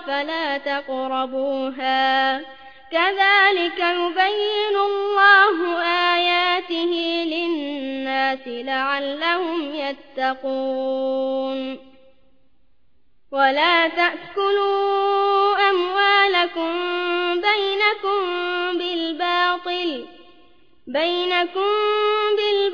فلا تقربوها. كذلك يبين الله آياته للناس لعلهم يتقون. ولا تأكلوا أموالكم بينكم بالباطل بينكم بالباطل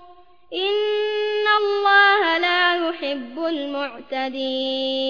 إن الله لا يحب المعتدين